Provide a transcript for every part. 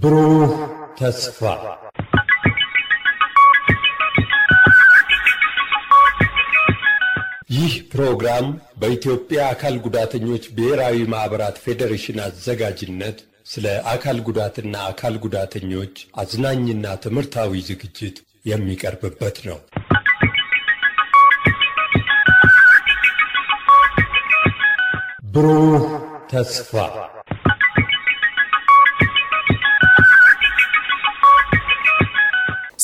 ብሩህ ተስፋ ይህ ፕሮግራም በኢትዮጵያ አካል ጉዳተኞች ብሔራዊ ማኅበራት ፌዴሬሽን አዘጋጅነት ስለ አካል ጉዳትና አካል ጉዳተኞች አዝናኝና ትምህርታዊ ዝግጅት የሚቀርብበት ነው። ብሩህ ተስፋ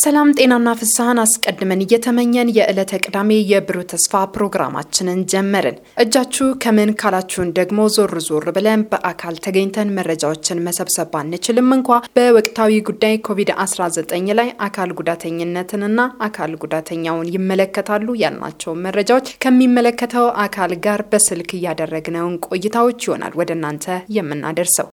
ሰላም ጤናና ፍስሐን አስቀድመን እየተመኘን የዕለተ ቅዳሜ የብሩህ ተስፋ ፕሮግራማችንን ጀመርን። እጃችሁ ከምን ካላችሁን ደግሞ ዞር ዞር ብለን በአካል ተገኝተን መረጃዎችን መሰብሰብ ባንችልም እንኳ በወቅታዊ ጉዳይ ኮቪድ-19 ላይ አካል ጉዳተኝነትንና አካል ጉዳተኛውን ይመለከታሉ ያልናቸውን መረጃዎች ከሚመለከተው አካል ጋር በስልክ እያደረግነውን ቆይታዎች ይሆናል ወደ እናንተ የምናደርሰው።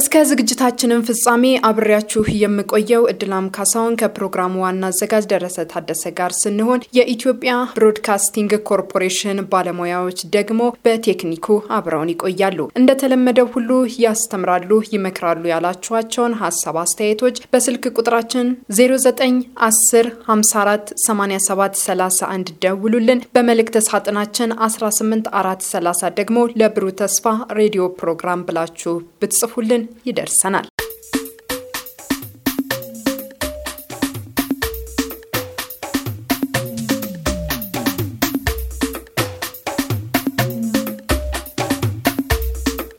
እስከ ዝግጅታችንን ፍጻሜ አብሬያችሁ የምቆየው እድላም ካሳውን ከፕሮግራሙ ዋና አዘጋጅ ደረሰ ታደሰ ጋር ስንሆን የኢትዮጵያ ብሮድካስቲንግ ኮርፖሬሽን ባለሙያዎች ደግሞ በቴክኒኩ አብረውን ይቆያሉ። እንደተለመደው ሁሉ ያስተምራሉ፣ ይመክራሉ ያላችኋቸውን ሀሳብ አስተያየቶች በስልክ ቁጥራችን 0910 54 87 31 ደውሉልን። በመልእክተ ሳጥናችን 18430 ደግሞ ለብሩህ ተስፋ ሬዲዮ ፕሮግራም ብላችሁ ብትጽፉልን ይደርሰናል።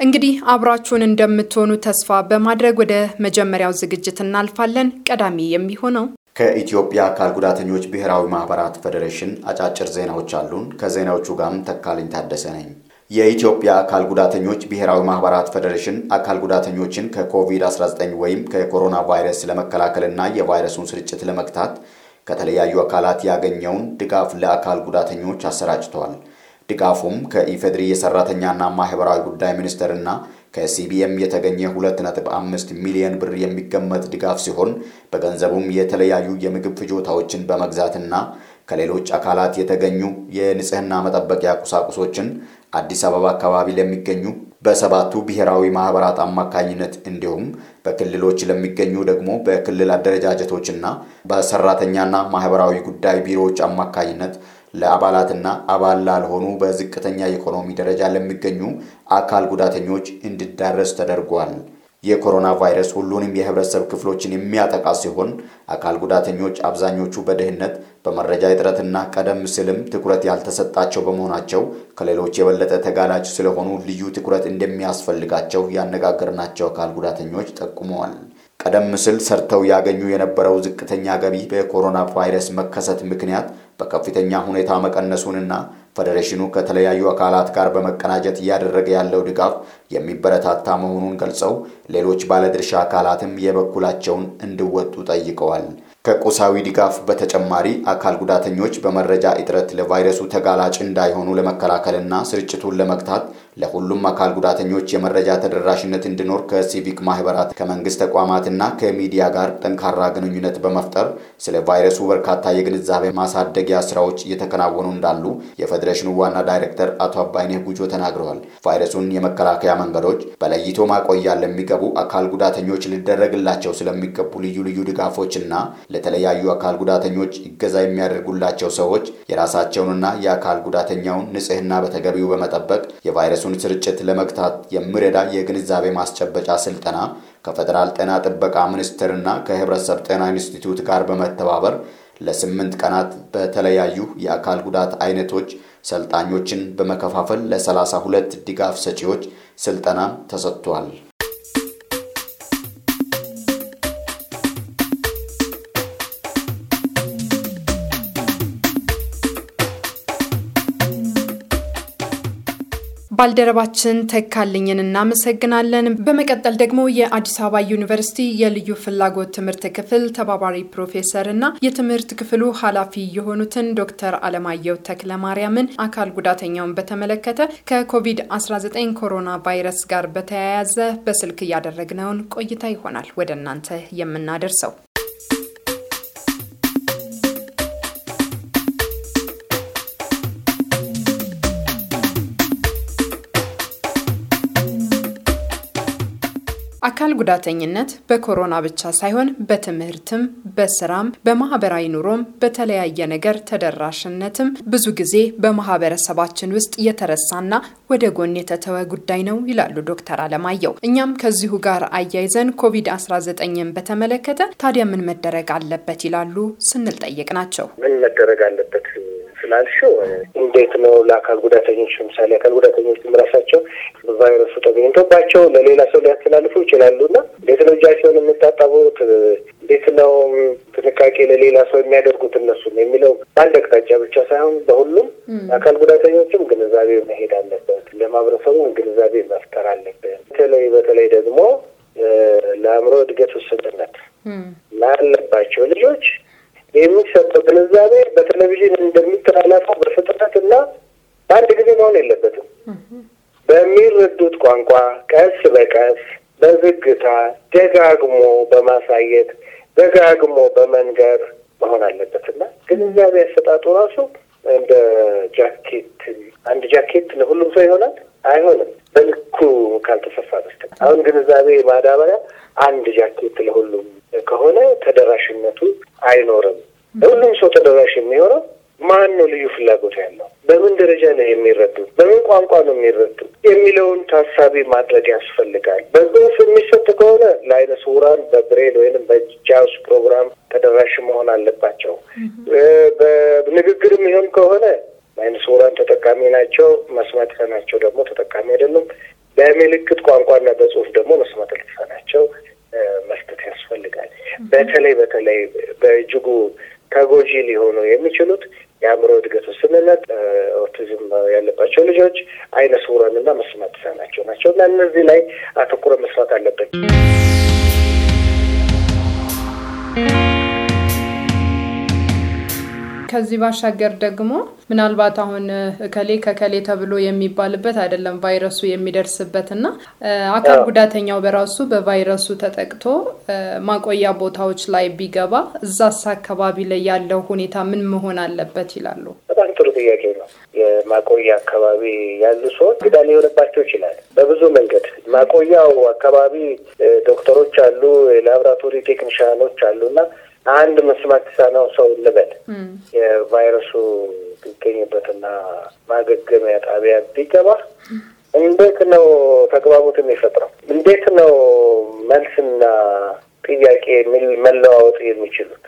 እንግዲህ አብራችሁን እንደምትሆኑ ተስፋ በማድረግ ወደ መጀመሪያው ዝግጅት እናልፋለን። ቀዳሚ የሚሆነው ከኢትዮጵያ አካል ጉዳተኞች ብሔራዊ ማህበራት ፌዴሬሽን አጫጭር ዜናዎች አሉን። ከዜናዎቹ ጋርም ተካልኝ ታደሰ ነኝ። የኢትዮጵያ አካል ጉዳተኞች ብሔራዊ ማህበራት ፌዴሬሽን አካል ጉዳተኞችን ከኮቪድ-19 ወይም ከኮሮና ቫይረስ ለመከላከልና የቫይረሱን ስርጭት ለመግታት ከተለያዩ አካላት ያገኘውን ድጋፍ ለአካል ጉዳተኞች አሰራጭተዋል። ድጋፉም ከኢፌድሪ የሰራተኛና ማህበራዊ ጉዳይ ሚኒስቴርና ከሲቢኤም የተገኘ 2.5 ሚሊዮን ብር የሚገመት ድጋፍ ሲሆን በገንዘቡም የተለያዩ የምግብ ፍጆታዎችን በመግዛትና ከሌሎች አካላት የተገኙ የንጽህና መጠበቂያ ቁሳቁሶችን አዲስ አበባ አካባቢ ለሚገኙ በሰባቱ ብሔራዊ ማህበራት አማካኝነት እንዲሁም በክልሎች ለሚገኙ ደግሞ በክልል አደረጃጀቶችና በሰራተኛና ማህበራዊ ጉዳይ ቢሮዎች አማካኝነት ለአባላትና አባል ላልሆኑ በዝቅተኛ የኢኮኖሚ ደረጃ ለሚገኙ አካል ጉዳተኞች እንዲዳረስ ተደርጓል። የኮሮና ቫይረስ ሁሉንም የህብረተሰብ ክፍሎችን የሚያጠቃ ሲሆን አካል ጉዳተኞች አብዛኞቹ በድህነት በመረጃ እጥረትና ቀደም ሲልም ትኩረት ያልተሰጣቸው በመሆናቸው ከሌሎች የበለጠ ተጋላጭ ስለሆኑ ልዩ ትኩረት እንደሚያስፈልጋቸው ያነጋገርናቸው አካል ጉዳተኞች ጠቁመዋል። ቀደም ሲል ሰርተው ያገኙ የነበረው ዝቅተኛ ገቢ በኮሮና ቫይረስ መከሰት ምክንያት በከፍተኛ ሁኔታ መቀነሱንና ፌዴሬሽኑ ከተለያዩ አካላት ጋር በመቀናጀት እያደረገ ያለው ድጋፍ የሚበረታታ መሆኑን ገልጸው ሌሎች ባለድርሻ አካላትም የበኩላቸውን እንዲወጡ ጠይቀዋል። ከቁሳዊ ድጋፍ በተጨማሪ አካል ጉዳተኞች በመረጃ እጥረት ለቫይረሱ ተጋላጭ እንዳይሆኑ ለመከላከልና ስርጭቱን ለመግታት ለሁሉም አካል ጉዳተኞች የመረጃ ተደራሽነት እንዲኖር ከሲቪክ ማህበራት ከመንግስት ተቋማትና ከሚዲያ ጋር ጠንካራ ግንኙነት በመፍጠር ስለ ቫይረሱ በርካታ የግንዛቤ ማሳደጊያ ስራዎች እየተከናወኑ እንዳሉ የፌዴሬሽኑ ዋና ዳይሬክተር አቶ አባይነህ ጉጆ ተናግረዋል። ቫይረሱን የመከላከያ መንገዶች በለይቶ ማቆያ ለሚገቡ አካል ጉዳተኞች ሊደረግላቸው ስለሚገቡ ልዩ ልዩ ድጋፎችና ለተለያዩ አካል ጉዳተኞች እገዛ የሚያደርጉላቸው ሰዎች የራሳቸውንና የአካል ጉዳተኛውን ንጽህና በተገቢው በመጠበቅ የቫይረሱን ስርጭት ለመግታት የሚረዳ የግንዛቤ ማስጨበጫ ስልጠና ከፌዴራል ጤና ጥበቃ ሚኒስቴርና ከህብረተሰብ ጤና ኢንስቲትዩት ጋር በመተባበር ለስምንት ቀናት በተለያዩ የአካል ጉዳት አይነቶች ሰልጣኞችን በመከፋፈል ለሰላሳ ሁለት ድጋፍ ሰጪዎች ስልጠና ተሰጥቷል። ባልደረባችን ተካልኝን እናመሰግናለን። በመቀጠል ደግሞ የአዲስ አበባ ዩኒቨርሲቲ የልዩ ፍላጎት ትምህርት ክፍል ተባባሪ ፕሮፌሰር እና የትምህርት ክፍሉ ኃላፊ የሆኑትን ዶክተር አለማየሁ ተክለ ማርያምን አካል ጉዳተኛውን በተመለከተ ከኮቪድ-19 ኮሮና ቫይረስ ጋር በተያያዘ በስልክ እያደረግነውን ቆይታ ይሆናል ወደ እናንተ የምናደርሰው። አካል ጉዳተኝነት በኮሮና ብቻ ሳይሆን በትምህርትም፣ በስራም፣ በማህበራዊ ኑሮም በተለያየ ነገር ተደራሽነትም ብዙ ጊዜ በማህበረሰባችን ውስጥ የተረሳና ወደ ጎን የተተወ ጉዳይ ነው ይላሉ ዶክተር አለማየሁ። እኛም ከዚሁ ጋር አያይዘን ኮቪድ-19ን በተመለከተ ታዲያ ምን መደረግ አለበት ይላሉ ስንል ጠይቅ ናቸው። ምን መደረግ አለበት ስላልሽው እንዴት ነው ለአካል ጉዳተኞች ለምሳሌ አካል ጉዳተኞች ራሳቸው ቫይረሱ ተገኝቶባቸው ለሌላ ሰው ሊያስተላልፉ ይችላሉ እና እንዴት ነው እጃቸውን የሚታጠቡት? እንዴት ነው ጥንቃቄ ለሌላ ሰው የሚያደርጉት እነሱም የሚለው አንድ አቅጣጫ ብቻ ሳይሆን በሁሉም አካል ጉዳተኞችም ግንዛቤ መሄድ አለበት። ለማህበረሰቡም ግንዛቤ መፍጠር አለበት። በተለይ በተለይ ደግሞ ለአእምሮ እድገት ውስንነት ላለባቸው ልጆች የሚሰጠው ግንዛቤ በቴሌቪዥን እንደሚተላለፈው በፍጥነት እና በአንድ ጊዜ መሆን የለበትም። በሚረዱት ቋንቋ ቀስ በቀስ በዝግታ ደጋግሞ በማሳየት ደጋግሞ በመንገር መሆን አለበት እና ግንዛቤ አሰጣጡ ራሱ እንደ ጃኬት አንድ ጃኬት ለሁሉም ሰው ይሆናል አይሆንም፣ በልኩ ካልተሰፋ በስተቀር። አሁን ግንዛቤ ማዳበሪያ አንድ ጃኬት ለሁሉም ከሆነ ተደራሽነቱ አይኖርም። ለሁሉም ሰው ተደራሽ የሚሆነው ማን ነው ልዩ ፍላጎት ያለው፣ በምን ደረጃ ነው የሚረዱት፣ በምን ቋንቋ ነው የሚረዱት የሚለውን ታሳቢ ማድረግ ያስፈልጋል። በጽሁፍ የሚሰጥ ከሆነ ለአይነ ስውራን በብሬል ወይም በጃውስ ፕሮግራም ተደራሽ መሆን አለባቸው። በንግግር የሚሆን ከሆነ አይነ ስውራን ተጠቃሚ ናቸው፣ መስማት የተሳናቸው ደግሞ ተጠቃሚ አይደሉም። በምልክት ቋንቋና በጽሁፍ ደግሞ መስማት የተሳናቸው መስጠት ያስፈልጋል። በተለይ በተለይ በእጅጉ ተጎጂ ሊሆኑ የሚችሉት የአእምሮ እድገት ውስንነት፣ ኦቲዝም ያለባቸው ልጆች፣ አይነ ስውራን እና መስማት የተሳናቸው ናቸው እና እነዚህ ላይ አተኩረ መስራት አለበት። ከዚህ ባሻገር ደግሞ ምናልባት አሁን እከሌ ከከሌ ተብሎ የሚባልበት አይደለም ቫይረሱ የሚደርስበት እና አካል ጉዳተኛው በራሱ በቫይረሱ ተጠቅቶ ማቆያ ቦታዎች ላይ ቢገባ እዛስ አካባቢ ላይ ያለው ሁኔታ ምን መሆን አለበት ይላሉ? በጣም ጥሩ ጥያቄ ነው። የማቆያ አካባቢ ያሉ ሰዎች ግዳ ሊሆንባቸው ይችላል በብዙ መንገድ። ማቆያው አካባቢ ዶክተሮች አሉ፣ የላቦራቶሪ ቴክኒሽያኖች አሉ እና አንድ መስማት የተሳነው ሰው እንበል የቫይረሱ ቢገኝበትና ማገገሚያ ጣቢያ ቢገባ እንዴት ነው ተግባቦት የሚፈጥረው? እንዴት ነው መልስና ጥያቄ መለዋወጥ የሚችሉት?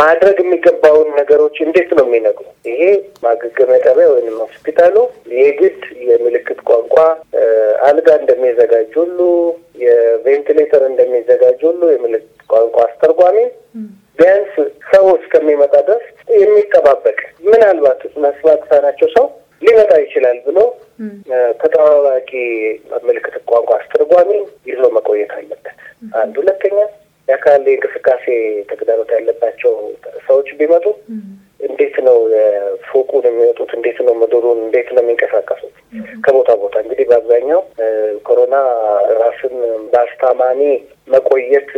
ማድረግ የሚገባውን ነገሮች እንዴት ነው የሚነግሩ? ይሄ ማገገሚያ ጣቢያ ወይም ሆስፒታሉ የግድ የምልክት ቋንቋ አልጋ እንደሚዘጋጅ ሁሉ የቬንቲሌተር እንደሚዘጋጅ ሁሉ የምልክት ቋንቋ አስተርጓሚ ቢያንስ ሰው እስከሚመጣ ድረስ የሚጠባበቅ ምናልባት መስማት የተሳናቸው ሰው ሊመጣ ይችላል ብሎ ተጠባባቂ ምልክት ቋንቋ አስተርጓሚ ይዞ መቆየት አለበት። አንድ ሁለተኛ የአካል እንቅስቃሴ ተግዳሮት ያለባቸው ሰዎች ቢመጡ እንዴት ነው ፎቁን የሚወጡት? እንዴት ነው ምድሩን? እንዴት ነው የሚንቀሳቀሱት? ከቦታ ቦታ እንግዲህ በአብዛኛው ኮሮና ራስን በአስታማሚ መቆየት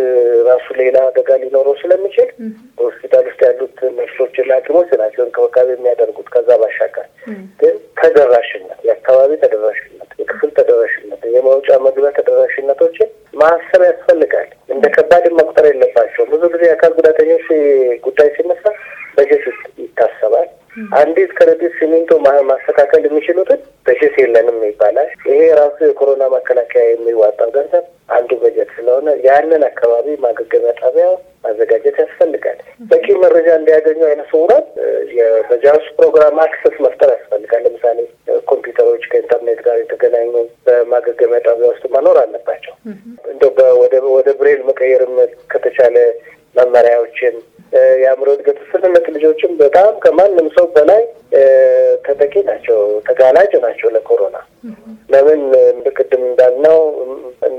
ራሱ ሌላ አደጋ ሊኖረው ስለሚችል በሆስፒታል ውስጥ ያሉት ነርሶችና ሐኪሞች ናቸው እንክብካቤ የሚያደርጉት። ከዛ ባሻገር ግን ተደራሽነት፣ የአካባቢ ተደራሽነት፣ የክፍል ተደራሽነት፣ የመውጫ መግቢያ ተደራሽነቶችን ማሰብ ያስፈልጋል። እንደ ከባድም መቁጠር የለባቸውም። ብዙ ጊዜ የአካል ጉዳተኞች ጉዳይ ሲነሳ በጀት ይታሰባል። አንዲት ከረጢት ሲሚንቶ ማስተካከል የሚችሉትን በጀት የለንም ይባላል። ይሄ ራሱ የኮሮና መከላከያ የሚዋጣው ገንዘብ አንዱ በጀት ስለሆነ ያንን አካባቢ ማገገሚያ ጣቢያ ማዘጋጀት ያስፈልጋል። በቂ መረጃ እንዲያገኙ አይነ ስውራን በ JAWS ፕሮግራም access መፍጠር ያስፈልጋል። ለምሳሌ ኮምፒውተሮች ከኢንተርኔት ጋር የተገናኙ በማገገሚያ ጣቢያ ውስጥ መኖር አለባቸው። እንደው ወደ ብሬል መቀየርም ከተቻለ መመሪያዎችን የአእምሮ እድገት ውስንነት ልጆችም በጣም ከማንም ሰው በላይ ተጠቂ ናቸው፣ ተጋላጭ ናቸው ለኮሮና። ለምን ቅድም እንዳልነው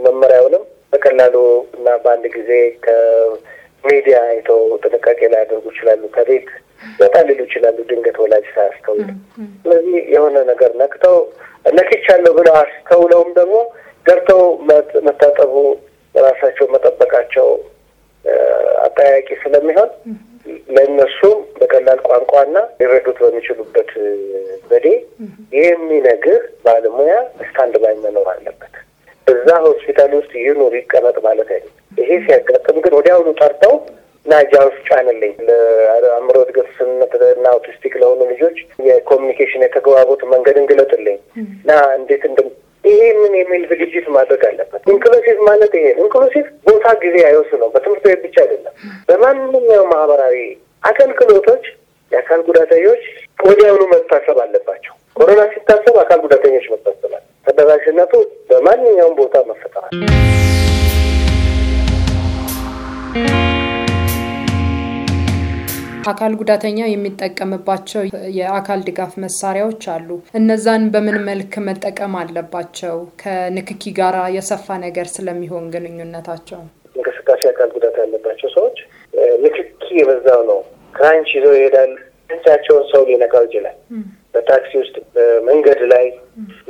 መመሪያውንም በቀላሉ እና በአንድ ጊዜ ከሚዲያ አይተው ጥንቃቄ ላይ ያደርጉ ይችላሉ። ከቤት ወጣ ሊሉ ይችላሉ፣ ድንገት ወላጅ ሳያስተውል። ስለዚህ የሆነ ነገር ነክተው ነክቻለሁ ብለው አስተውለውም ደግሞ ገብተው መታጠቡ ራሳቸው መጠበቃቸው አጠያቂ ስለሚሆን ለእነሱም በቀላል ቋንቋና ሊረዱት በሚችሉበት ዘዴ የሚነግር ባለሙያ stand by መኖር አለበት። እዛ ሆስፒታል ውስጥ ይኑር ይቀመጥ ማለት አይደለም። ይሄ ሲያጋጥም ግን ወዲያውኑ ጠርተው እና ጫንልኝ ለአእምሮ እድገት እና autistic ለሆኑ ልጆች የ communication የተግባቦት መንገድ እንግለጥልኝ እና እንዴት እንደ ይህንን የሚል ዝግጅት ማድረግ አለበት። inclusive ማለት ይሄ inclusive ቦታ ጊዜ አይወስነው። በትምህርት ቤት ብቻ አይደለም። በማንኛውም ማህበራዊ አገልግሎቶች የአካል ጉዳተኞች አካል ጉዳተኛ የሚጠቀምባቸው የአካል ድጋፍ መሳሪያዎች አሉ። እነዛን በምን መልክ መጠቀም አለባቸው? ከንክኪ ጋራ የሰፋ ነገር ስለሚሆን ግንኙነታቸው እንቅስቃሴ አካል ጉዳት ያለባቸው ሰዎች ንክኪ የበዛው ነው። crutch ይዘው ይሄዳል። ህንቻቸውን ሰው ሊነካው ይችላል። በታክሲ ውስጥ፣ በመንገድ ላይ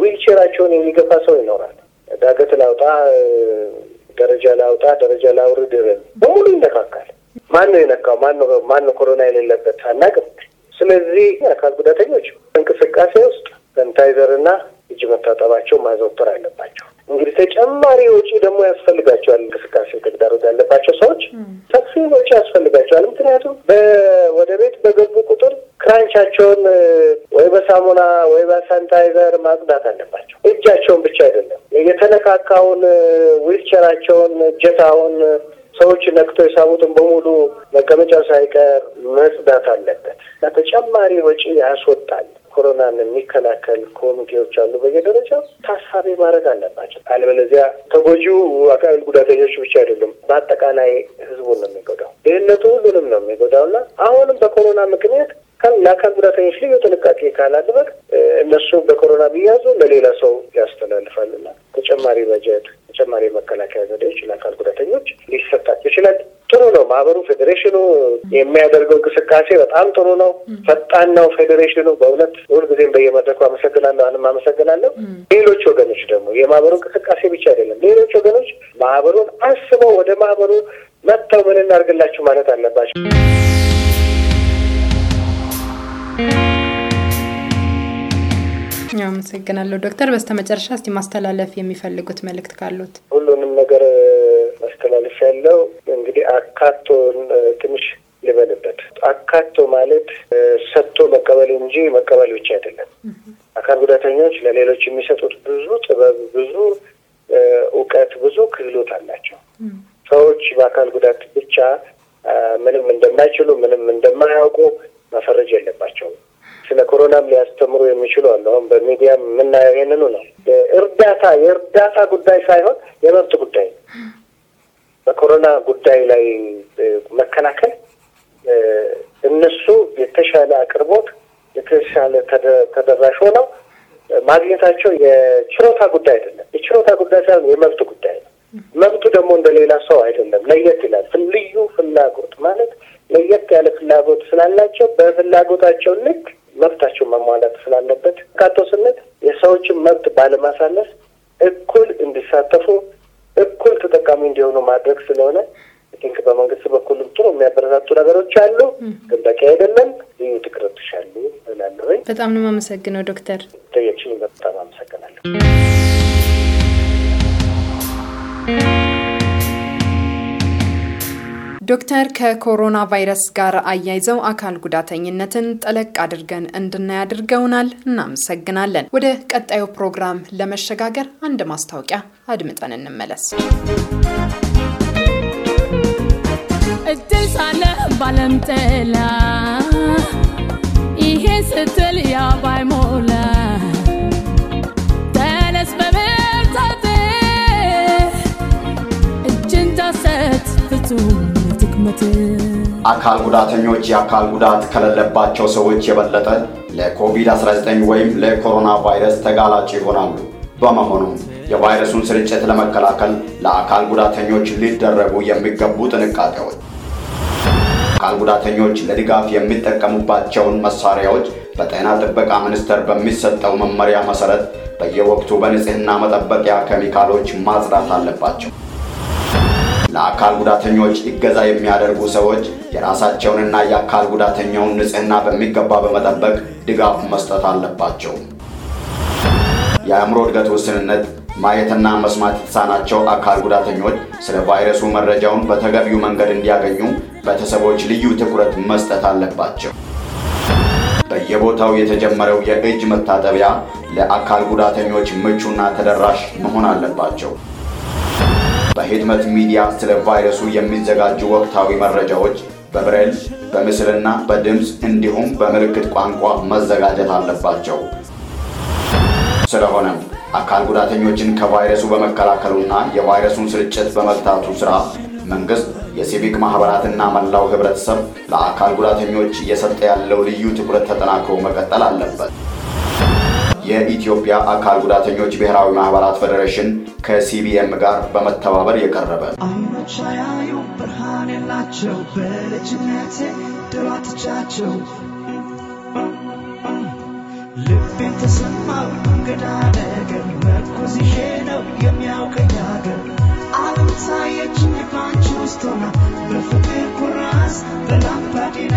ዊልቼራቸውን የሚገፋ ሰው ይኖራል። ዳገት ላውጣ፣ ደረጃ ላውጣ፣ ደረጃ ላውርድ በሙሉ ይነካካል። ማን ነው የነካው? ማን ነው ማን ነው ኮሮና የሌለበት አናውቅም። ስለዚህ አካል ጉዳተኞች እንቅስቃሴ ውስጥ ሰንታይዘር እና እጅ መታጠባቸው ማዘውተር አለባቸው። እንግዲህ ተጨማሪ ወጪ ደግሞ ያስፈልጋቸዋል። እንቅስቃሴ ተግዳሮት ያለባቸው ሰዎች ሰፊ ወጪ ያስፈልጋቸዋል። ምክንያቱም ወደ ቤት በገቡ ቁጥር ክራንቻቸውን ወይ በሳሙና ወይ በሳንታይዘር ማጽዳት አለባቸው። እጃቸውን ብቻ አይደለም የተነካካውን ዊልቸራቸውን፣ እጀታውን ሰዎች ነክቶ የሳቡትን በሙሉ መቀመጫው ሳይቀር መጽዳት አለበት ተጨማሪ ወጪ ያስወጣል። ኮሮናን የሚከላከል ኮሚቴዎች አሉ በየደረጃው ታሳቢ ማድረግ አለባቸው። አለበለዚያ ተጎጂው አካል ጉዳተኞች ብቻ አይደሉም፣ በአጠቃላይ ህዝቡን ነው የሚጎዳው። ድህነቱ ሁሉንም ነው የሚጎዳው እና አሁንም በኮሮና ምክንያት ለአካል ጉዳተኞች ልዩ ጥንቃቄ ካላደረግ እነሱ በኮሮና ቢያዙ ለሌላ ሰው ያስተላልፋልና ተጨማሪ በጀት ተጨማሪ መከላከያ ዘዴዎች ለአካል ጉዳተኞች ሊሰጣቸው ይችላል። ጥሩ ነው። ማህበሩ ፌዴሬሽኑ የሚያደርገው እንቅስቃሴ በጣም ጥሩ ነው። ፈጣን ነው ፌዴሬሽኑ በእውነት ሁልጊዜም በየመድረኩ አመሰግናለሁ። አሁንም አመሰግናለሁ። ሌሎች ወገኖች ደግሞ የማህበሩ እንቅስቃሴ ብቻ አይደለም። ሌሎች ወገኖች ማህበሩን አስበው ወደ ማህበሩ መጥተው ምን እናድርግላችሁ ማለት አለባቸው። አመሰግናለሁ ዶክተር። በስተመጨረሻ እስቲ ማስተላለፍ የሚፈልጉት መልእክት ካሉት? ሁሉንም ነገር ማስተላለፍ ያለው እንግዲህ አካቶ ትንሽ ልበልበት። አካቶ ማለት ሰጥቶ መቀበል እንጂ መቀበል ብቻ አይደለም። አካል ጉዳተኞች ለሌሎች የሚሰጡት ብዙ ጥበብ፣ ብዙ እውቀት፣ ብዙ ክህሎት አላቸው። ሰዎች በአካል ጉዳት ብቻ ምንም እንደማይችሉ ምንም እንደማያውቁ መፈረጅ የለባቸውም። ስለ ኮሮናም ሊያስተምሩ የሚችሉ አሉ። አሁን በሚዲያም የምናየው ይህንኑ ነው። እርዳታ የእርዳታ ጉዳይ ሳይሆን የመብት ጉዳይ ነው። በኮሮና ጉዳይ ላይ መከላከል እነሱ የተሻለ አቅርቦት የተሻለ ተደራሽ ሆነው ማግኘታቸው የችሮታ ጉዳይ አይደለም። የችሮታ ጉዳይ ሳይሆን የመብት ጉዳይ ነው። መብቱ ደግሞ እንደ ሌላ ሰው አይደለም፣ ለየት ይላል። ልዩ ፍላጎት ማለት ለየት ያለ ፍላጎት ስላላቸው በፍላጎታቸው ልክ መብታቸው መሟላት ስላለበት ካቶ ስንል የሰዎችን መብት ባለማሳነስ እኩል እንዲሳተፉ እኩል ተጠቃሚ እንዲሆኑ ማድረግ ስለሆነ I think በመንግስት በኩልም ጥሩ የሚያበረታቱ ነገሮች አሉ፣ ግን በቂ አይደለም። ልዩ ትኩረት ይሻሉ እላለሁኝ። በጣም ነው የማመሰግነው ዶክተር ጠየቅሽኝ። በጣም አመሰግናለሁ። ዶክተር ከኮሮና ቫይረስ ጋር አያይዘው አካል ጉዳተኝነትን ጠለቅ አድርገን እንድናይ አድርገውናል። እናመሰግናለን። ወደ ቀጣዩ ፕሮግራም ለመሸጋገር አንድ ማስታወቂያ አድምጠን እንመለስ። እድል ሳለ ባለም ጥላ ይሄ ስትል ያባይ ሞላ ተነስ በብርታት አካል ጉዳተኞች የአካል ጉዳት ከሌለባቸው ሰዎች የበለጠ ለኮቪድ-19 ወይም ለኮሮና ቫይረስ ተጋላጭ ይሆናሉ። በመሆኑም የቫይረሱን ስርጭት ለመከላከል ለአካል ጉዳተኞች ሊደረጉ የሚገቡ ጥንቃቄዎች አካል ጉዳተኞች ለድጋፍ የሚጠቀሙባቸውን መሳሪያዎች በጤና ጥበቃ ሚኒስቴር በሚሰጠው መመሪያ መሰረት በየወቅቱ በንጽህና መጠበቂያ ኬሚካሎች ማጽዳት አለባቸው። ለአካል ጉዳተኞች እገዛ የሚያደርጉ ሰዎች የራሳቸውንና የአካል ጉዳተኛውን ንጽህና በሚገባ በመጠበቅ ድጋፍ መስጠት አለባቸው። የአእምሮ እድገት ውስንነት ማየትና መስማት የተሳናቸው አካል ጉዳተኞች ስለ ቫይረሱ መረጃውን በተገቢው መንገድ እንዲያገኙ ቤተሰቦች ልዩ ትኩረት መስጠት አለባቸው። በየቦታው የተጀመረው የእጅ መታጠቢያ ለአካል ጉዳተኞች ምቹና ተደራሽ መሆን አለባቸው። በህትመት ሚዲያ ስለ ቫይረሱ የሚዘጋጁ ወቅታዊ መረጃዎች በብሬል በምስልና በድምፅ እንዲሁም በምልክት ቋንቋ መዘጋጀት አለባቸው። ስለሆነም አካል ጉዳተኞችን ከቫይረሱ በመከላከሉና የቫይረሱን ስርጭት በመግታቱ ሥራ መንግሥት፣ የሲቪክ ማኅበራትና መላው ኅብረተሰብ ለአካል ጉዳተኞች እየሰጠ ያለው ልዩ ትኩረት ተጠናክሮ መቀጠል አለበት። የኢትዮጵያ አካል ጉዳተኞች ብሔራዊ ማኅበራት ፌዴሬሽን ከሲቢኤም ጋር በመተባበር የቀረበ። አይኖች አያዩ ብርሃን የላቸው በልጅነቴ ድሮ ትቻቸው ልቤን ተሰማው እንግዳ ነገር መርኮዝ ይዤ ነው የሚያውቀኝ ሀገር። ዓለም ታየችኝ ባንቺ ውስጥ ሆና በፍቅር ኩራዝ በላምባዲና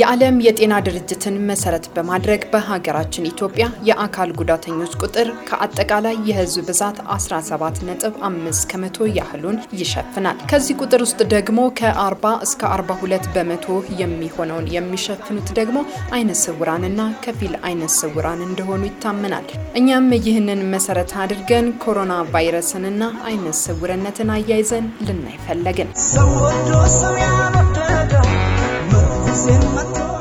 የዓለም የጤና ድርጅትን መሰረት በማድረግ በሀገራችን ኢትዮጵያ የአካል ጉዳተኞች ቁጥር ከአጠቃላይ የሕዝብ ብዛት 17.5 ከመቶ ያህሉን ይሸፍናል። ከዚህ ቁጥር ውስጥ ደግሞ ከ40 እስከ 42 በመቶ የሚሆነውን የሚሸፍኑት ደግሞ አይነ ስውራንና ከፊል አይነ ስውራን እንደሆኑ ይታመናል። እኛም ይህንን መሰረት አድርገን ኮሮና ቫይረስንና አይነ ስውርነትን አያይዘን ልናይ ፈለግን።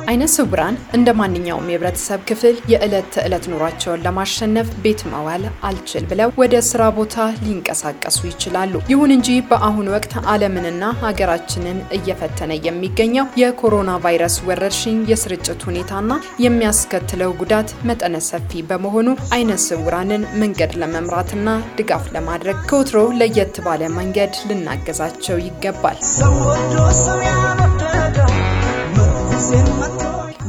አይነ ስውራን እንደ ማንኛውም የህብረተሰብ ክፍል የዕለት ተዕለት ኑሯቸውን ለማሸነፍ ቤት መዋል አልችል ብለው ወደ ስራ ቦታ ሊንቀሳቀሱ ይችላሉ። ይሁን እንጂ በአሁኑ ወቅት ዓለምንና ሀገራችንን እየፈተነ የሚገኘው የኮሮና ቫይረስ ወረርሽኝ የስርጭት ሁኔታና የሚያስከትለው ጉዳት መጠነ ሰፊ በመሆኑ አይነ ስውራንን መንገድ ለመምራትና ድጋፍ ለማድረግ ከወትሮ ለየት ባለ መንገድ ልናገዛቸው ይገባል።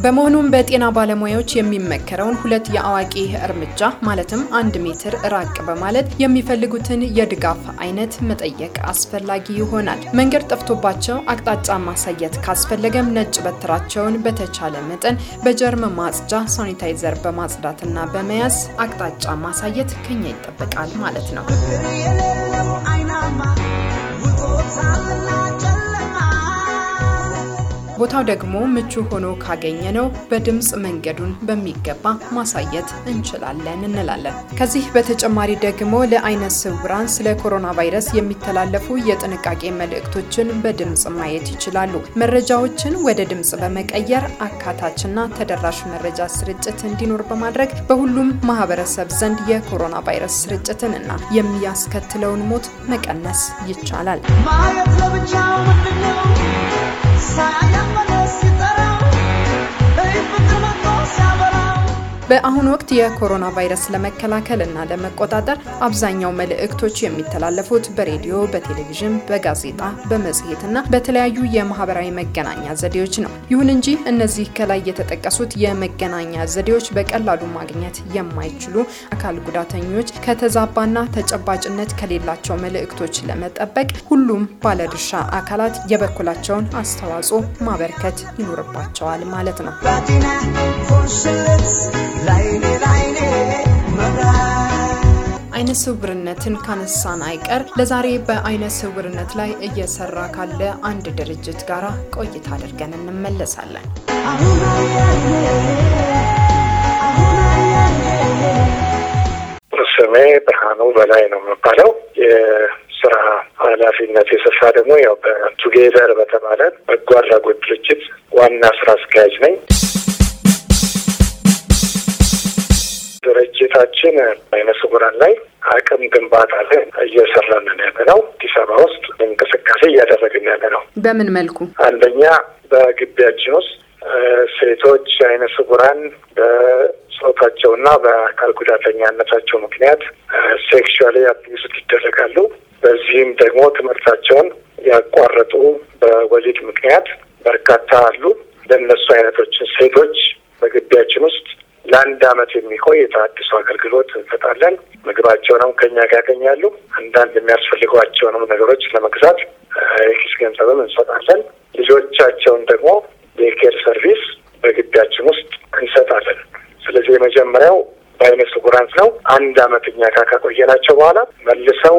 በመሆኑም በጤና ባለሙያዎች የሚመከረውን ሁለት የአዋቂ እርምጃ ማለትም አንድ ሜትር ራቅ በማለት የሚፈልጉትን የድጋፍ አይነት መጠየቅ አስፈላጊ ይሆናል። መንገድ ጠፍቶባቸው አቅጣጫ ማሳየት ካስፈለገም ነጭ በትራቸውን በተቻለ መጠን በጀርም ማጽጃ ሳኒታይዘር በማጽዳትና በመያዝ አቅጣጫ ማሳየት ከኛ ይጠበቃል ማለት ነው። ቦታው ደግሞ ምቹ ሆኖ ካገኘ ነው በድምፅ መንገዱን በሚገባ ማሳየት እንችላለን እንላለን። ከዚህ በተጨማሪ ደግሞ ለአይነ ስውራን ስለ ኮሮና ቫይረስ የሚተላለፉ የጥንቃቄ መልእክቶችን በድምፅ ማየት ይችላሉ። መረጃዎችን ወደ ድምፅ በመቀየር አካታችና ተደራሽ መረጃ ስርጭት እንዲኖር በማድረግ በሁሉም ማህበረሰብ ዘንድ የኮሮና ቫይረስ ስርጭትን እና የሚያስከትለውን ሞት መቀነስ ይቻላል። በአሁኑ ወቅት የኮሮና ቫይረስ ለመከላከል እና ለመቆጣጠር አብዛኛው መልእክቶች የሚተላለፉት በሬዲዮ፣ በቴሌቪዥን፣ በጋዜጣ፣ በመጽሔት እና በተለያዩ የማህበራዊ መገናኛ ዘዴዎች ነው። ይሁን እንጂ እነዚህ ከላይ የተጠቀሱት የመገናኛ ዘዴዎች በቀላሉ ማግኘት የማይችሉ አካል ጉዳተኞች ከተዛባና ተጨባጭነት ከሌላቸው መልእክቶች ለመጠበቅ ሁሉም ባለድርሻ አካላት የበኩላቸውን አስተዋጽኦ ማበርከት ይኖርባቸዋል ማለት ነው። አይነ ስውርነትን ካነሳን አይቀር ለዛሬ በአይነ ስውርነት ላይ እየሰራ ካለ አንድ ድርጅት ጋር ቆይታ አድርገን እንመለሳለን። ስሜ ብርሃኑ በላይ ነው የሚባለው። የስራ ኃላፊነት የስፍራ ደግሞ ያው በቱጌዘር በተባለ በጎ አድራጎት ድርጅት ዋና ስራ አስኪያጅ ነኝ። ድርጅታችን አይነ ስውራን ላይ አቅም ግንባታ ላይ እየሰራን ነው ያለ ነው። አዲስ አበባ ውስጥ እንቅስቃሴ እያደረግን ያለ ነው። በምን መልኩ? አንደኛ በግቢያችን ውስጥ ሴቶች አይነ ስውራን በጾታቸውና በአካል ጉዳተኛነታቸው ምክንያት sexually abused ይደረጋሉ። በዚህም ደግሞ ትምህርታቸውን ያቋረጡ በወሊድ ምክንያት በርካታ አሉ። ለእነሱ አይነቶችን ሴቶች በግቢያችን ውስጥ ለአንድ ዓመት የሚቆይ የተሃድሶ አገልግሎት እንሰጣለን። ምግባቸውንም ከኛ ጋር ያገኛሉ። አንዳንድ የሚያስፈልጓቸውንም ነገሮች ለመግዛት የኪስ ገንዘብም እንሰጣለን። ልጆ ልጆቻቸውን ደግሞ የ care service በግቢያችን ውስጥ እንሰጣለን። ስለዚህ የመጀመሪያው በአይነ ስውራን ነው። አንድ አመት እኛ ጋር ካቆየናቸው በኋላ መልሰው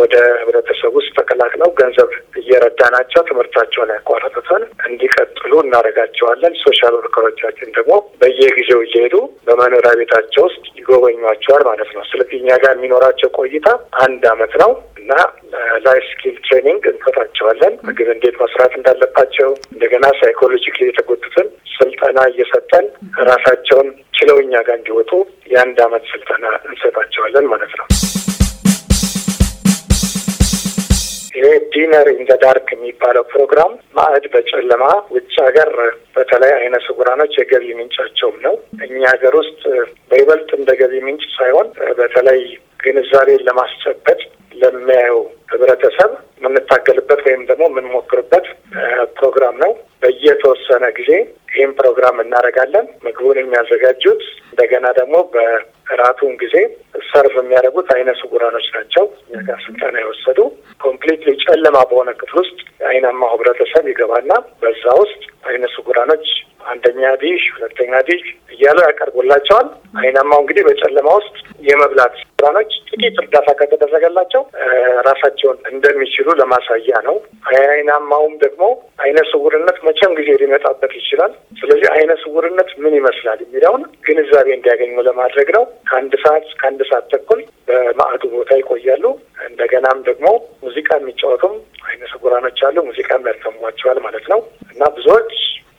ወደ ህብረተሰብ ውስጥ ተቀላቅለው ገንዘብ እየረዳናቸው ትምህርታቸውን ያቋረጡትን እንዲቀጥሉ እናደርጋቸዋለን። social worker ኦቻችን ደግሞ በየጊዜው እየሄዱ በመኖሪያ ቤታቸው ውስጥ ይጎበኟቸዋል ማለት ነው። ስለዚህ እኛ ጋር የሚኖራቸው ቆይታ አንድ አመት ነው እና life skill training እንሰጣቸዋለን። ምግብ እንዴት መስራት እንዳለባቸው እንደገና psychologically የተጎዱትን ስልጠና እየሰጠን ራሳቸውን ችለው እኛ ጋር እንዲወጡ የአንድ አመት ስልጠና እንሰጣቸዋለን ማለት ነው። ይሄ dinner in the dark የሚባለው ፕሮግራም ማዕድ በጨለማ ውጭ ሀገር በተለይ አይነ ስውራኖች የገቢ ምንጫቸውም ነው። እኛ ሀገር ውስጥ በይበልጥ እንደ ገቢ ምንጭ ሳይሆን በተለይ ግንዛቤን ለማስጨበጥ ለሚያየው ህብረተሰብ የምንታገልበት ወይም ደግሞ የምንሞክርበት ፕሮግራም ነው። በየተወሰነ ጊዜ ይህም ፕሮግራም እናደርጋለን። ምግቡን የሚያዘጋጁት እንደገና ደግሞ በእራቱን ጊዜ serve የሚያደርጉት አይነ ስውራኖች ናቸው። እኛ ጋር ስልጠና የወሰዱ completely ጨለማ በሆነ ክፍል ውስጥ አይናማው ህብረተሰብ ይገባና በዛ ውስጥ አይነ ስውራኖች አንደኛ ዲሽ፣ ሁለተኛ ዲሽ እያሉ ያቀርቡላቸዋል። አይናማው እንግዲህ በጨለማ ውስጥ የመብላት ስራኖች ጥቂት እርዳታ ከተደረገላቸው ራሳቸውን እንደሚችሉ ለማሳያ ነው። አይናማውም ደግሞ አይነ ስውርነት መቼም ጊዜ ሊመጣበት ይችላል። ስለዚህ አይነ ስውርነት ምን ይመስላል የሚለውን ግንዛቤ እንዲያገኙ ለማድረግ ነው። ከአንድ ሰዓት ከአንድ ሰዓት ተኩል በማዕዱ ቦታ ይቆያሉ። እንደገናም ደግሞ ሙዚቃ የሚጫወቱም አይነ ስውራኖች አሉ። ሙዚቃም ያሰሟቸዋል ማለት ነው እና ብዙዎች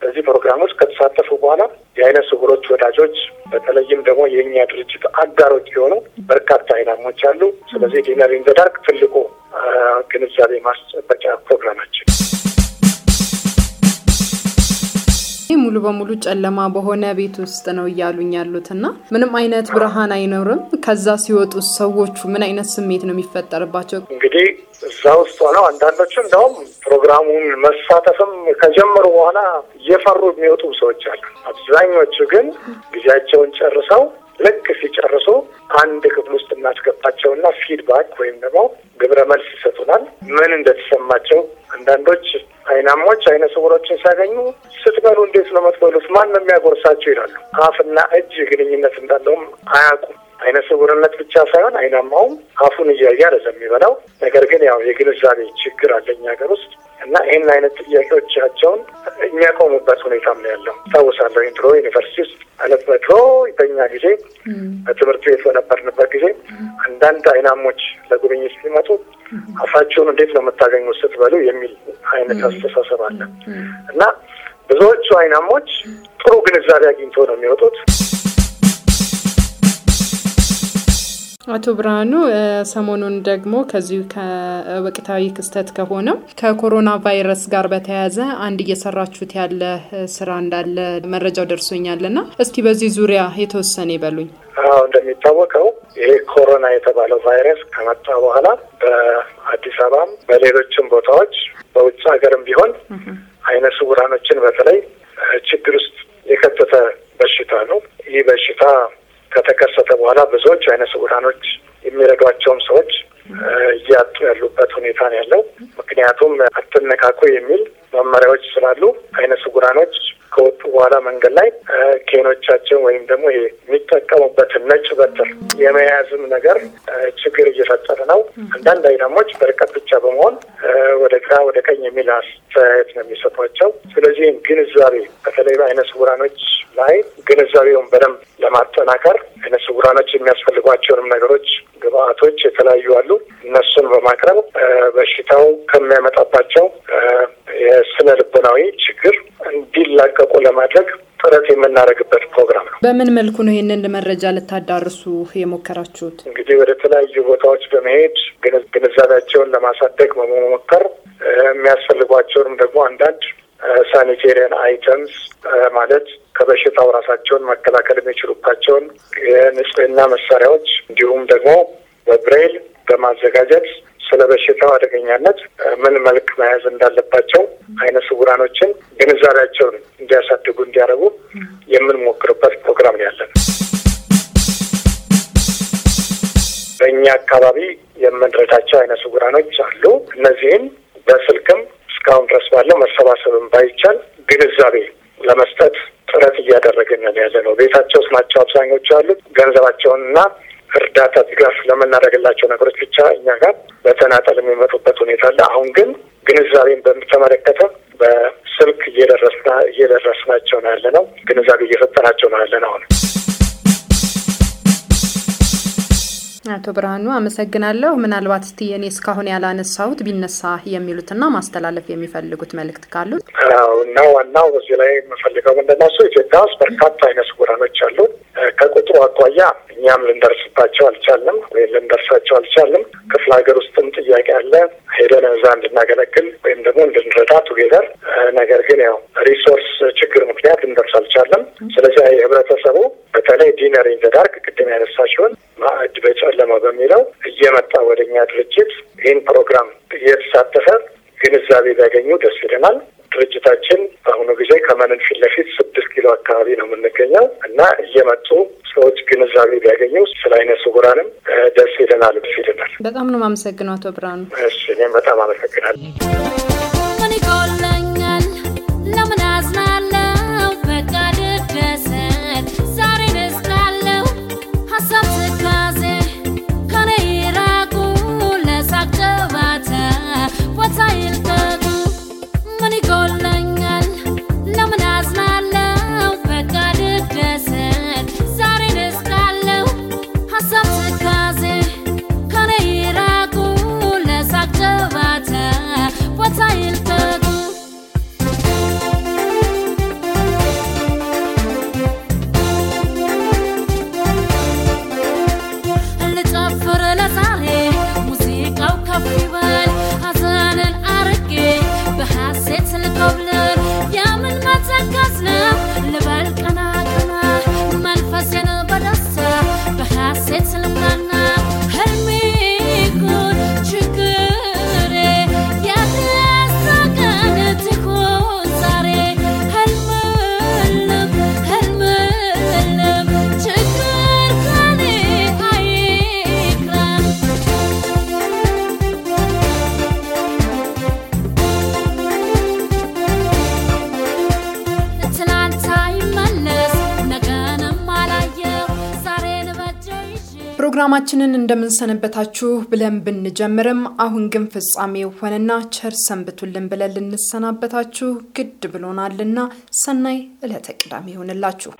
በዚህ ፕሮግራም ውስጥ ከተሳተፉ በኋላ የአይነ ስውሮች ወዳጆች በተለይም ደግሞ የእኛ ድርጅት አጋሮች የሆኑ በርካታ አይናሞች አሉ። ስለዚህ dinner in the dark ትልቁ ግንዛቤ ማስጨበጫ ፕሮግራማችን ሙሉ በሙሉ ጨለማ በሆነ ቤት ውስጥ ነው እያሉኝ ያሉት እና ምንም አይነት ብርሃን አይኖርም። ከዛ ሲወጡ ሰዎቹ ምን አይነት ስሜት ነው የሚፈጠርባቸው? እንግዲህ እዛ ውስጥ ሆነው አንዳንዶቹ እንደውም ፕሮግራሙን መሳተፍም ከጀመሩ በኋላ እየፈሩ የሚወጡ ሰዎች አሉ። አብዛኞቹ ግን ጊዜያቸውን ጨርሰው ልክ ሲጨርሱ አንድ ክፍል ውስጥ እናስገባቸውና feedback ወይም ደግሞ ግብረ መልስ ይሰጡናል። ምን እንደተሰማቸው አንዳንዶች አይናሞች አይነ ስውሮችን ሲያገኙ ስትበሉ እንዴት ነው የምትበሉት? ማን ነው የሚያጎርሳቸው ይላሉ። አፍና እጅ ግንኙነት እንዳለውም አያውቁም። አይነ ስውርነት ብቻ ሳይሆን አይናማውም አፉን እያየ አይደለም የሚበላው። ነገር ግን ያው የግንዛቤ ችግር አለ እኛ ሀገር ውስጥ እና ይህን አይነት ጥያቄዎቻቸውን የሚያቆሙበት ሁኔታም ነው ያለው። ታውሳለሁ ድሮ ዩኒቨርሲቲ ውስጥ ማለት በድሮ በኛ ጊዜ በትምህርት ቤት በነበርንበት ጊዜ አንዳንድ አይናሞች ለጉብኝት ሲመጡ አፋቸውን እንዴት ነው የምታገኙት ስትበሉ የሚል አይነት አስተሳሰብ አለ እና ብዙዎቹ አይናሞች ጥሩ ግንዛቤ አግኝቶ ነው የሚወጡት። አቶ ብርሃኑ ሰሞኑን ደግሞ ከዚሁ ከወቅታዊ ክስተት ከሆነው ከኮሮና ቫይረስ ጋር በተያያዘ አንድ እየሰራችሁት ያለ ስራ እንዳለ መረጃው ደርሶኛል እና እስኪ በዚህ ዙሪያ የተወሰነ ይበሉኝ። አዎ እንደሚታወቀው ይሄ ኮሮና የተባለው ቫይረስ ከመጣ በኋላ በአዲስ አበባም በሌሎችም ቦታዎች በውጭ ሀገርም ቢሆን አይነ ስውራኖችን በተለይ ችግር ውስጥ የከተተ በሽታ ነው። ይህ በሽታ ከተከሰተ በኋላ ብዙዎች አይነ ስውራኖች የሚረዷቸውም ሰዎች እያጡ ያሉበት ሁኔታ ነው ያለው። ምክንያቱም አትነካኩ የሚል መመሪያዎች ስላሉ አይነ ስውራኖች ከወጡ በኋላ መንገድ ላይ ኬኖቻቸው ወይም ደግሞ የሚጠቀሙበትን ነጭ በትር የመያዝም ነገር ችግር እየፈጠረ ነው። አንዳንድ አይናሞች በርቀት ብቻ በመሆን ወደ ግራ ወደ ቀኝ የሚል አስተያየት ነው የሚሰጧቸው። ስለዚህም ግንዛቤ በተለይ በአይነ ስውራኖች ላይ ግንዛቤውን በደንብ ለማጠናከር አይነ ስውራኖች የሚያስፈልጓቸውንም ነገሮች ግብአቶች የተለያዩ አሉ። እነሱን በማቅረብ በሽታው ከሚያመጣባቸው የስነ ልቦናዊ ችግር እንዲላቀቁ ለማድረግ ጥረት የምናደርግበት ፕሮግራም ነው። በምን መልኩ ነው ይህንን መረጃ ልታዳርሱ የሞከራችሁት? እንግዲህ ወደ ተለያዩ ቦታዎች በመሄድ ግንዛቤያቸውን ለማሳደግ በመሞከር የሚያስፈልጓቸውንም ደግሞ አንዳንድ ሳኒቴሪያን አይተምስ ማለት ከበሽታው ራሳቸውን መከላከል የሚችሉባቸውን የንጽህና መሳሪያዎች እንዲሁም ደግሞ በብሬል በማዘጋጀት ስለ በሽታው አደገኛነት ምን መልክ መያዝ እንዳለባቸው አይነ ስውራኖችን ግንዛቤያቸውን እንዲያሳድጉ እንዲያደርጉ የምንሞክርበት ፕሮግራም ነው ያለን። በእኛ አካባቢ የምንረዳቸው አይነ ስውራኖች አሉ። እነዚህም በስልክም እስካሁን ድረስ ባለው መሰባሰብም ባይቻል ግንዛቤ ለመስጠት ጥረት እያደረግን ያለ ነው። ቤታቸው ውስጥ ናቸው አብዛኞቹ ያሉት ገንዘባቸውንና እርዳታ ድጋፍ ለምናደርግላቸው ነገሮች ብቻ እኛ ጋር በተናጠል የሚመጡበት ሁኔታ አለ። አሁን ግን ግንዛቤን በተመለከተ በስልክ እየደረስና እየደረስናቸው ነው ያለ ነው። ግንዛቤ እየሰጠናቸው ነው ያለ ነው አሁን አቶ ብርሃኑ አመሰግናለሁ። ምናልባት እስቲ እኔ እስካሁን ያላነሳሁት ቢነሳ የሚሉትና ማስተላለፍ የሚፈልጉት መልእክት ካሉት? እና ዋናው በዚህ ላይ የምፈልገው ምንድን ኢትዮጵያ ውስጥ በርካታ አይነ ስውራኖች አሉ። ከቁጥሩ አኳያ እኛም ልንደርስባቸው አልቻልንም ወይም ልንደርሳቸው አልቻልንም። ክፍለ ሀገር ውስጥም ጥያቄ አለ ሄደን እዛ እንድናገለግል ወይም ደግሞ እንድንረዳ together። ነገር ግን ያው resource ችግር ምክንያት ልንደርስ አልቻለም። ስለዚህ የህብረተሰቡ በተለይ dinner in the dark ቅድም ያነሳ ሲሆን ማዕድ በጨለማ በሚለው እየመጣ ወደ እኛ ድርጅት ይህን ፕሮግራም እየተሳተፈ ግንዛቤ ቢያገኙ ደስ ይለናል። ድርጅታችን በአሁኑ ጊዜ ከመንን ፊት ለፊት ስድስት ኪሎ አካባቢ ነው የምንገኘው እና እየመጡ ሰዎች ግንዛቤ ቢያገኙ ስለ አይነ ስውራንም ደስ ይለናል ደስ ይለናል። በጣም ነው የማመሰግነው አቶ ብርሃኑ። እሺ እኔም በጣም አመሰግናለሁ። ምን ይጎለኛል? ለምን አዝናለሁ? ፕሮግራማችንን እንደምንሰነበታችሁ ብለን ብንጀምርም አሁን ግን ፍጻሜው ሆነና ቸር ሰንብቱልን ብለን ልንሰናበታችሁ ግድ ብሎናልና ሰናይ ዕለተ ቅዳሜ ይሆንላችሁ።